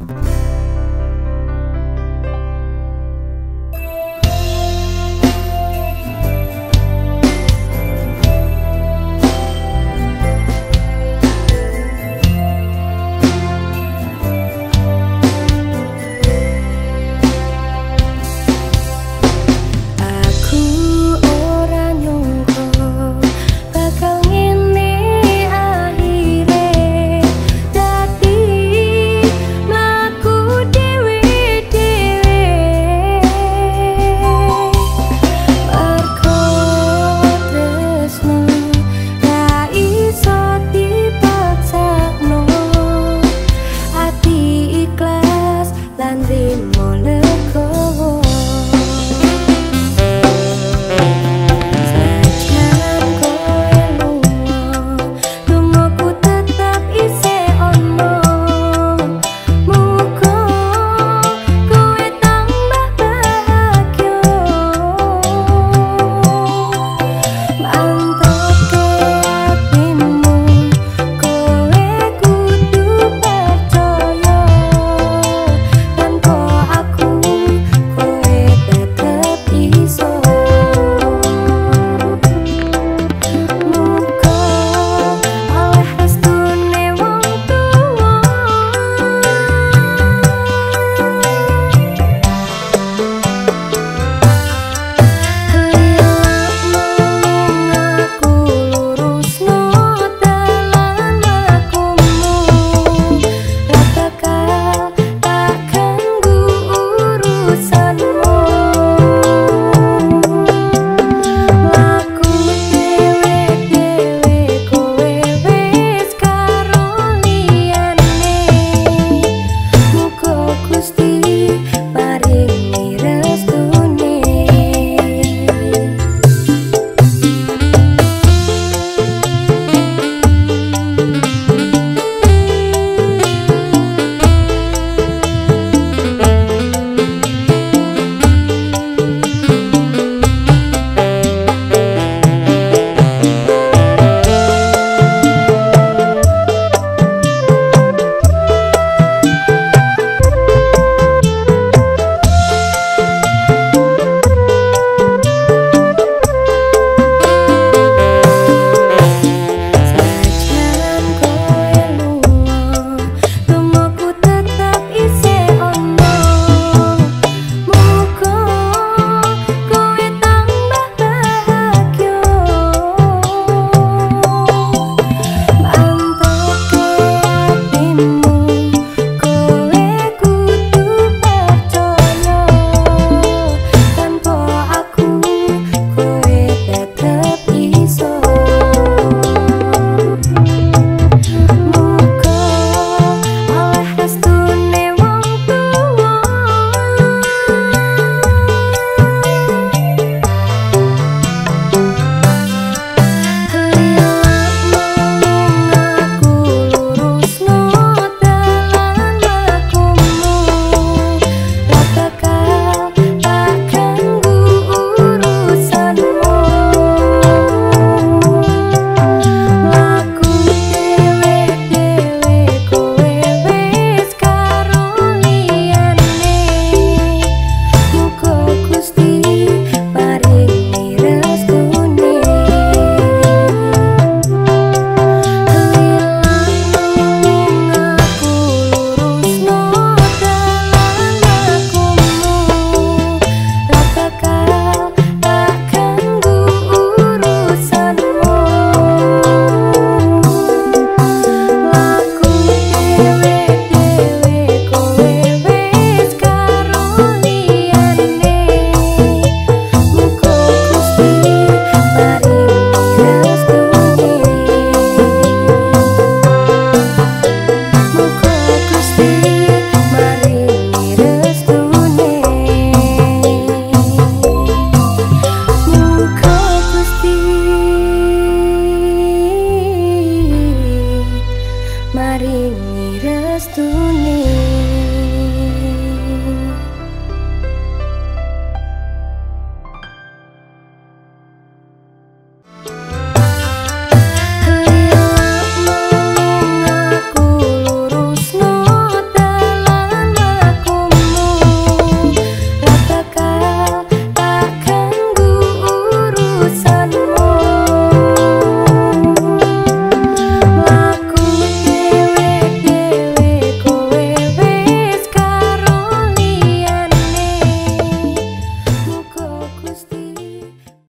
Bye. hari ini restu nih